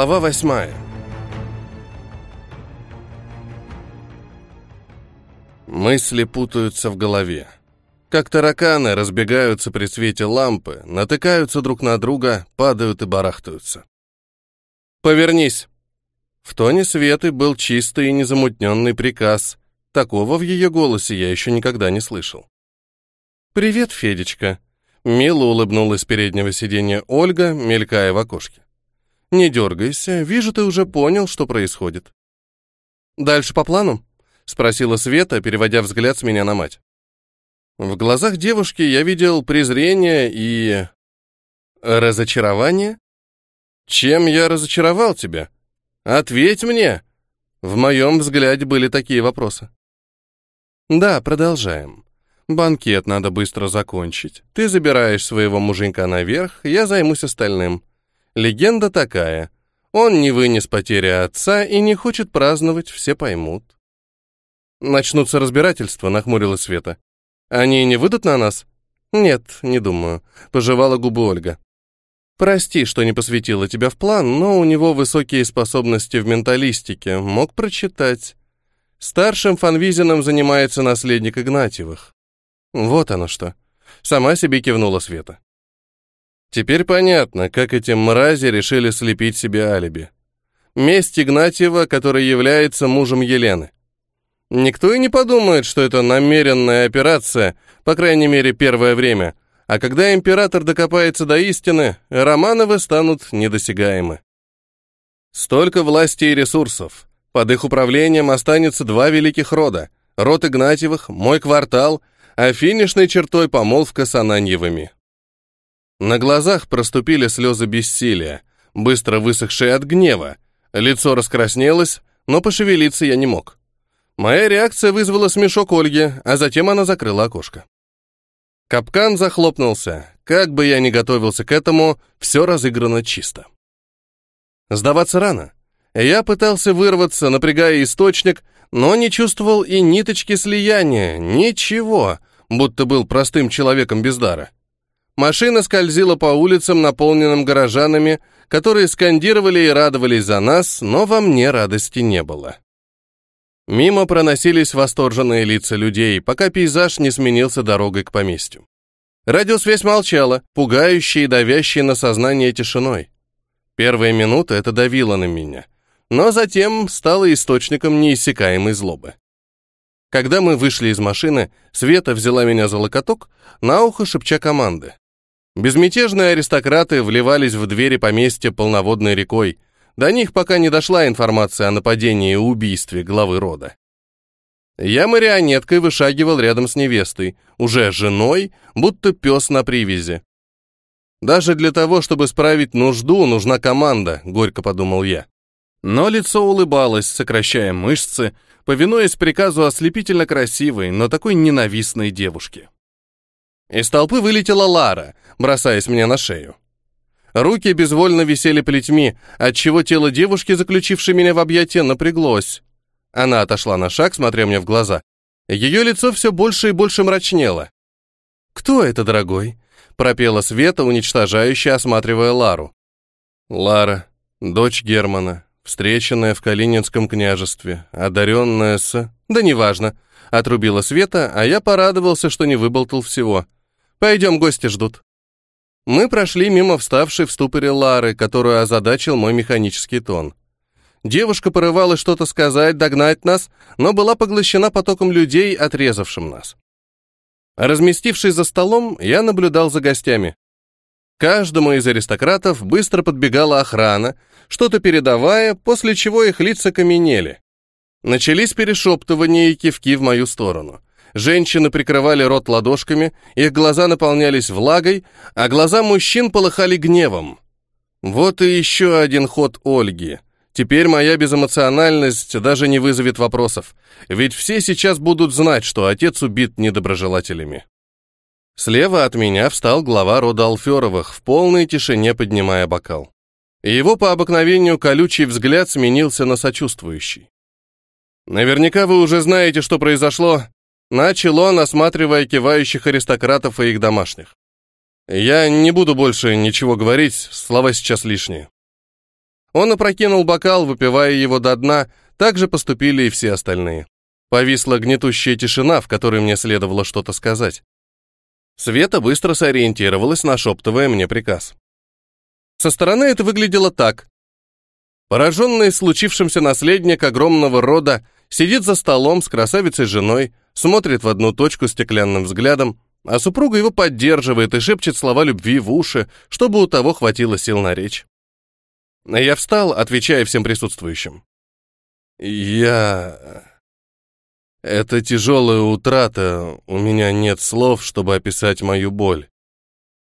Глава восьмая. Мысли путаются в голове. Как тараканы разбегаются при свете лампы, натыкаются друг на друга, падают и барахтаются. «Повернись!» В тоне Светы был чистый и незамутненный приказ. Такого в ее голосе я еще никогда не слышал. «Привет, Федечка!» Мило улыбнулась переднего сиденья Ольга, мелькая в окошке. «Не дергайся, вижу, ты уже понял, что происходит». «Дальше по плану?» — спросила Света, переводя взгляд с меня на мать. В глазах девушки я видел презрение и... разочарование. Чем я разочаровал тебя? Ответь мне. В моем взгляде были такие вопросы. Да, продолжаем. Банкет надо быстро закончить. Ты забираешь своего муженька наверх, я займусь остальным. Легенда такая. Он не вынес потери отца и не хочет праздновать, все поймут. Начнутся разбирательства, нахмурилась Света. Они не выйдут на нас? Нет, не думаю, пожевала губы Ольга. Прости, что не посвятила тебя в план, но у него высокие способности в менталистике, мог прочитать. Старшим Фанвизином занимается наследник Игнатьевых. Вот оно что. Сама себе кивнула Света. Теперь понятно, как эти мрази решили слепить себе алиби. Месть Игнатьева, который является мужем Елены. Никто и не подумает, что это намеренная операция, по крайней мере, первое время. А когда император докопается до истины, Романовы станут недосягаемы. Столько власти и ресурсов. Под их управлением останется два великих рода. Род Игнатьевых, мой квартал а финишной чертой помолвка с Ананьевыми. На глазах проступили слезы бессилия, быстро высохшие от гнева. Лицо раскраснелось, но пошевелиться я не мог. Моя реакция вызвала смешок Ольги, а затем она закрыла окошко. Капкан захлопнулся. Как бы я ни готовился к этому, все разыграно чисто. Сдаваться рано. Я пытался вырваться, напрягая источник, но не чувствовал и ниточки слияния, ничего, будто был простым человеком без дара. Машина скользила по улицам, наполненным горожанами, которые скандировали и радовались за нас, но во мне радости не было. Мимо проносились восторженные лица людей, пока пейзаж не сменился дорогой к поместью. Радиосвязь молчала, пугающей и давящей на сознание тишиной. Первые минуты это давило на меня — но затем стало источником неиссякаемой злобы. Когда мы вышли из машины, Света взяла меня за локоток, на ухо шепча команды. Безмятежные аристократы вливались в двери поместья полноводной рекой. До них пока не дошла информация о нападении и убийстве главы рода. Я марионеткой вышагивал рядом с невестой, уже женой, будто пес на привязи. Даже для того, чтобы справить нужду, нужна команда, горько подумал я. Но лицо улыбалось, сокращая мышцы, повинуясь приказу ослепительно красивой, но такой ненавистной девушки. Из толпы вылетела Лара, бросаясь мне на шею. Руки безвольно висели плетьми, отчего тело девушки, заключившей меня в объятия, напряглось. Она отошла на шаг, смотря мне в глаза. Ее лицо все больше и больше мрачнело. «Кто это, дорогой?» — пропела Света, уничтожающе осматривая Лару. «Лара, дочь Германа, встреченная в Калининском княжестве, одаренная с... Да неважно. Отрубила Света, а я порадовался, что не выболтал всего. Пойдем, гости ждут. Мы прошли мимо вставшей в ступоре Лары, которую озадачил мой механический тон. Девушка порывалась что-то сказать, догнать нас, но была поглощена потоком людей, отрезавшим нас. Разместившись за столом, я наблюдал за гостями. Каждому из аристократов быстро подбегала охрана, что-то передавая, после чего их лица каменели. Начались перешептывания и кивки в мою сторону. Женщины прикрывали рот ладошками, их глаза наполнялись влагой, а глаза мужчин полыхали гневом. Вот и еще один ход Ольги. Теперь моя безэмоциональность даже не вызовет вопросов, ведь все сейчас будут знать, что отец убит недоброжелателями. Слева от меня встал глава рода Алферовых, в полной тишине поднимая бокал. Его по обыкновению колючий взгляд сменился на сочувствующий. «Наверняка вы уже знаете, что произошло», — начал он, осматривая кивающих аристократов и их домашних. «Я не буду больше ничего говорить, слова сейчас лишние». Он опрокинул бокал, выпивая его до дна, так же поступили и все остальные. Повисла гнетущая тишина, в которой мне следовало что-то сказать. Света быстро сориентировалась, нашептывая мне приказ. Со стороны это выглядело так. Пораженный случившимся наследник огромного рода сидит за столом с красавицей женой, смотрит в одну точку стеклянным взглядом, а супруга его поддерживает и шепчет слова любви в уши, чтобы у того хватило сил на речь. Я встал, отвечая всем присутствующим. «Я... Это тяжелая утрата, у меня нет слов, чтобы описать мою боль.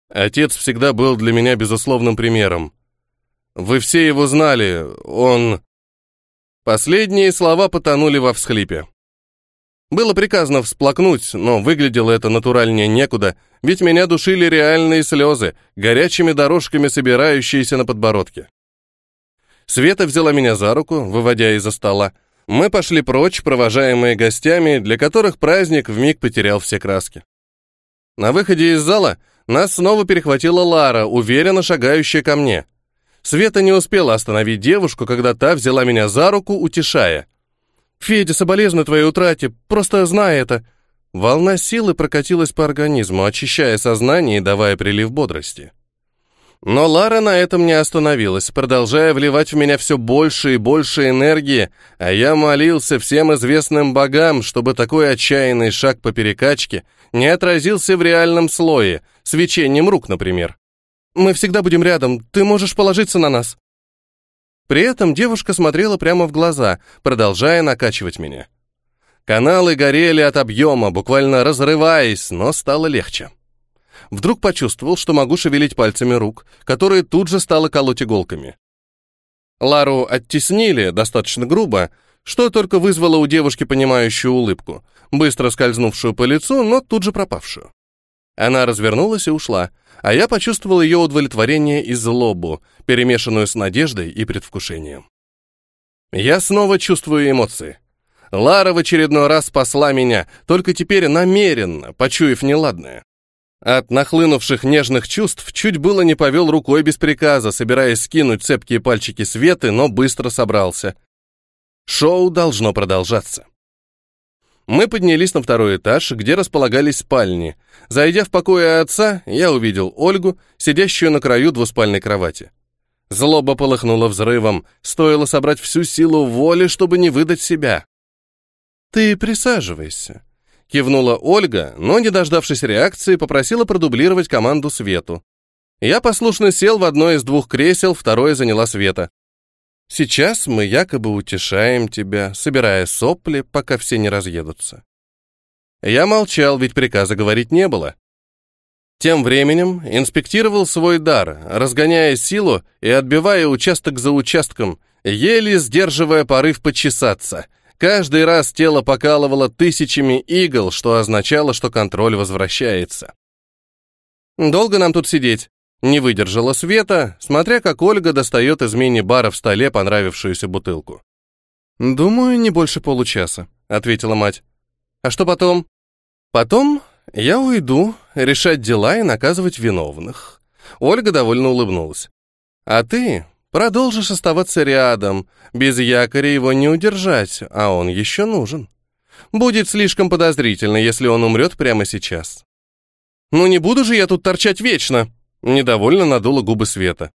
Отец всегда был для меня безусловным примером. Вы все его знали, он...» Последние слова потонули во всхлипе. Было приказано всплакнуть, но выглядело это натуральнее некуда, ведь меня душили реальные слезы, горячими дорожками собирающиеся на подбородке. Света взяла меня за руку, выводя из-за стола. Мы пошли прочь, провожаемые гостями, для которых праздник вмиг потерял все краски. На выходе из зала нас снова перехватила Лара, уверенно шагающая ко мне. Света не успела остановить девушку, когда та взяла меня за руку, утешая. «Федя, соболезную твоей утрате, просто знай это». Волна силы прокатилась по организму, очищая сознание и давая прилив бодрости. Но Лара на этом не остановилась, продолжая вливать в меня все больше и больше энергии, а я молился всем известным богам, чтобы такой отчаянный шаг по перекачке не отразился в реальном слое, свечением рук, например. «Мы всегда будем рядом, ты можешь положиться на нас». При этом девушка смотрела прямо в глаза, продолжая накачивать меня. Каналы горели от объема, буквально разрываясь, но стало легче. Вдруг почувствовал, что могу шевелить пальцами рук, которые тут же стало колоть иголками. Лару оттеснили достаточно грубо, что только вызвало у девушки понимающую улыбку, быстро скользнувшую по лицу, но тут же пропавшую. Она развернулась и ушла, а я почувствовал ее удовлетворение и злобу, перемешанную с надеждой и предвкушением. Я снова чувствую эмоции. Лара в очередной раз спасла меня, только теперь намеренно, почуяв неладное. От нахлынувших нежных чувств чуть было не повел рукой без приказа, собираясь скинуть цепкие пальчики Светы, но быстро собрался. Шоу должно продолжаться. Мы поднялись на второй этаж, где располагались спальни. Зайдя в покое отца, я увидел Ольгу, сидящую на краю двуспальной кровати. Злоба полыхнула взрывом, стоило собрать всю силу воли, чтобы не выдать себя. «Ты присаживайся», Кивнула Ольга, но, не дождавшись реакции, попросила продублировать команду Свету. Я послушно сел в одно из двух кресел, второе заняла Света. Сейчас мы якобы утешаем тебя, собирая сопли, пока все не разъедутся. Я молчал, ведь приказа говорить не было. Тем временем инспектировал свой дар, разгоняя силу и отбивая участок за участком, еле сдерживая порыв почесаться — Каждый раз тело покалывало тысячами игл, что означало, что контроль возвращается. «Долго нам тут сидеть?» Не выдержала Света, смотря как Ольга достает из мини-бара в столе понравившуюся бутылку. «Думаю, не больше получаса», — ответила мать. «А что потом?» «Потом я уйду решать дела и наказывать виновных». Ольга довольно улыбнулась. «А ты Продолжишь оставаться рядом. Без якоря его не удержать, а он еще нужен. Будет слишком подозрительно, если он умрет прямо сейчас. «Ну не буду же я тут торчать вечно!» Недовольно надула губы Света.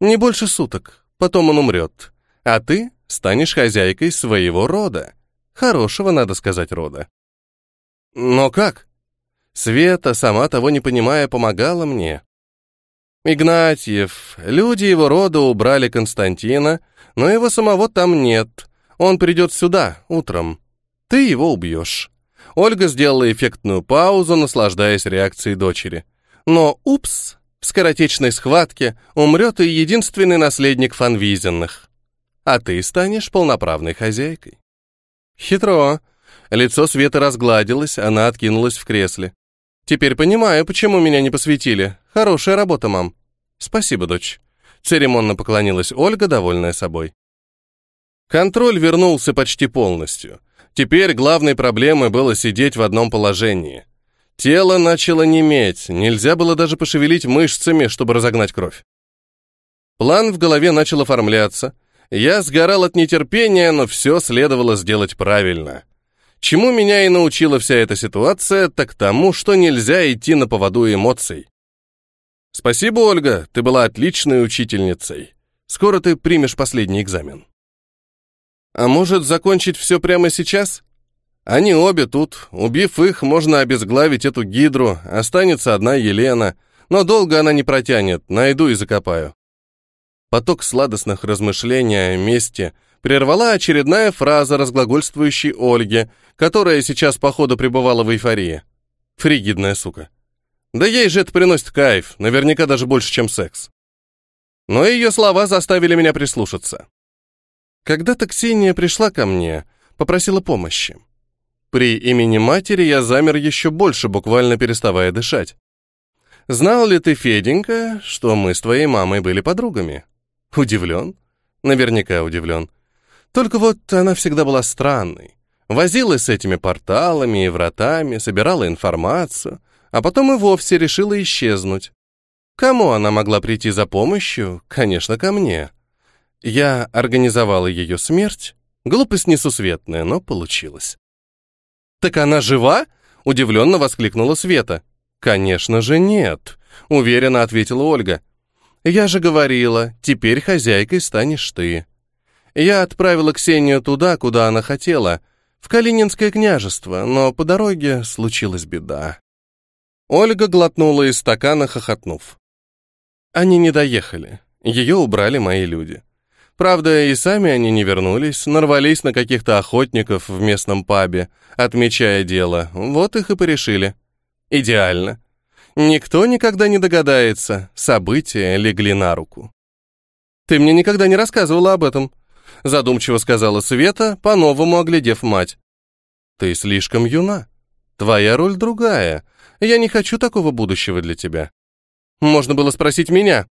«Не больше суток, потом он умрет. А ты станешь хозяйкой своего рода. Хорошего, надо сказать, рода». «Но как?» Света, сама того не понимая, помогала мне. Игнатьев. Люди его рода убрали Константина, но его самого там нет. Он придет сюда, утром. Ты его убьешь. Ольга сделала эффектную паузу, наслаждаясь реакцией дочери. Но, упс, в скоротечной схватке умрет и единственный наследник Фанвизенных. А ты станешь полноправной хозяйкой. Хитро. Лицо Светы разгладилось, она откинулась в кресле. Теперь понимаю, почему меня не посвятили. Хорошая работа, мам. Спасибо, дочь. Церемонно поклонилась Ольга, довольная собой. Контроль вернулся почти полностью. Теперь главной проблемой было сидеть в одном положении. Тело начало неметь, нельзя было даже пошевелить мышцами, чтобы разогнать кровь. План в голове начал оформляться. Я сгорал от нетерпения, но все следовало сделать правильно. Чему меня и научила вся эта ситуация, так тому, что нельзя идти на поводу эмоций. Спасибо, Ольга, ты была отличной учительницей. Скоро ты примешь последний экзамен. А может, закончить все прямо сейчас? Они обе тут. Убив их, можно обезглавить эту гидру, останется одна Елена, но долго она не протянет, найду и закопаю. Поток сладостных размышлений о мести прервала очередная фраза разглагольствующей Ольги, которая сейчас, походу, пребывала в эйфории. Фригидная сука. Да ей же это приносит кайф, наверняка даже больше, чем секс. Но ее слова заставили меня прислушаться. Когда-то Ксения пришла ко мне, попросила помощи. При имени матери я замер еще больше, буквально переставая дышать. «Знал ли ты, Феденька, что мы с твоей мамой были подругами?» Удивлен? Наверняка удивлен. Только вот она всегда была странной. Возилась с этими порталами и вратами, собирала информацию, а потом и вовсе решила исчезнуть. Кому она могла прийти за помощью? Конечно, ко мне. Я организовала ее смерть. Глупость несусветная, но получилось. «Так она жива?» — удивленно воскликнула Света. «Конечно же нет», — уверенно ответила Ольга. Я же говорила, теперь хозяйкой станешь ты. Я отправила Ксению туда, куда она хотела, в Калининское княжество, но по дороге случилась беда. Ольга глотнула из стакана, хохотнув. Они не доехали. Ее убрали мои люди. Правда, и сами они не вернулись, нарвались на каких-то охотников в местном пабе, отмечая дело. Вот их и порешили. Идеально. Никто никогда не догадается, события легли на руку. «Ты мне никогда не рассказывала об этом», — задумчиво сказала Света, по-новому оглядев мать. «Ты слишком юна. Твоя роль другая. Я не хочу такого будущего для тебя. Можно было спросить меня».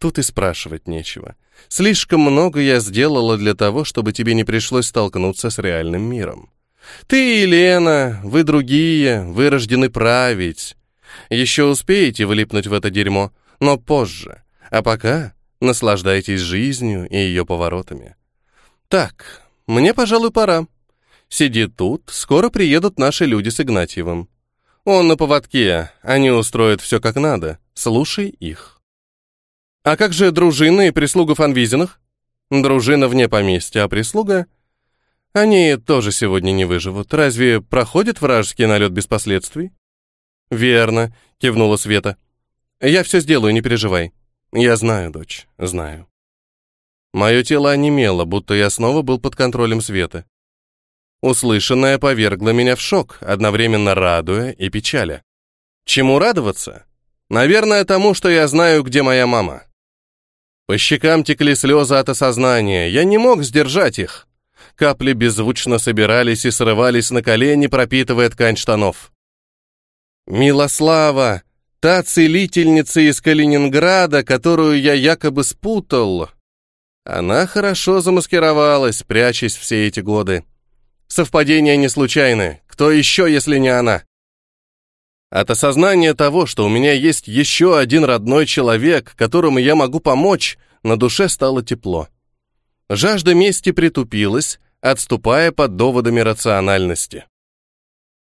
Тут и спрашивать нечего. Слишком много я сделала для того, чтобы тебе не пришлось столкнуться с реальным миром. Ты и Лена, вы другие, вы рождены править. Еще успеете вылипнуть в это дерьмо, но позже. А пока наслаждайтесь жизнью и ее поворотами. Так, мне, пожалуй, пора. Сиди тут, скоро приедут наши люди с Игнатьевым. Он на поводке, они устроят все как надо. Слушай их. А как же дружина и прислуга Фанвизинах? Дружина вне поместья, а прислуга... Они тоже сегодня не выживут. Разве проходит вражеский налет без последствий? «Верно», — кивнула Света. «Я все сделаю, не переживай». «Я знаю, дочь, знаю». Мое тело онемело, будто я снова был под контролем Света. Услышанное повергло меня в шок, одновременно радуя и печаля. Чему радоваться? Наверное, тому, что я знаю, где моя мама. По щекам текли слезы от осознания, я не мог сдержать их. Капли беззвучно собирались и срывались на колени, пропитывая ткань штанов. Милослава, та целительница из Калининграда, которую я якобы спутал. Она хорошо замаскировалась, прячась все эти годы. Совпадения не случайны. Кто еще, если не она? От осознания того, что у меня есть еще один родной человек, которому я могу помочь, на душе стало тепло. Жажда мести притупилась, отступая под доводами рациональности.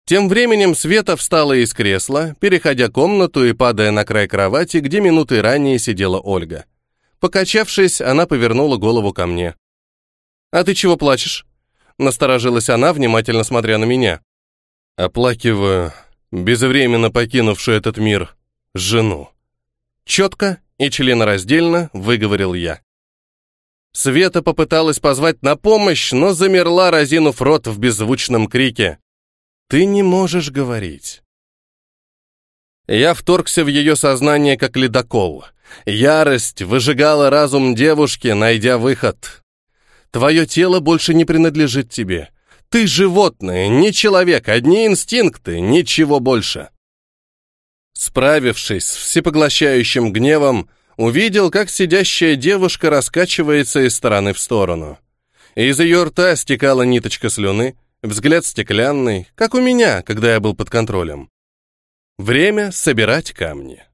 Тем временем Света встала из кресла, переходя комнату и падая на край кровати, где минуты ранее сидела Ольга. Покачавшись, она повернула голову ко мне. «А ты чего плачешь?» Насторожилась она, внимательно смотря на меня. «Оплакиваю, безвременно покинувшую этот мир, жену». Четко и членораздельно выговорил я. Света попыталась позвать на помощь, но замерла, разинув рот в беззвучном крике. Ты не можешь говорить. Я вторгся в ее сознание как ледокол. Ярость выжигала разум девушки, найдя выход. Твое тело больше не принадлежит тебе. Ты животное, не человек, одни инстинкты, ничего больше. Справившись с всепоглощающим гневом, увидел, как сидящая девушка раскачивается из стороны в сторону. Из ее рта стекала ниточка слюны, Взгляд стеклянный, как у меня, когда я был под контролем. Время собирать камни.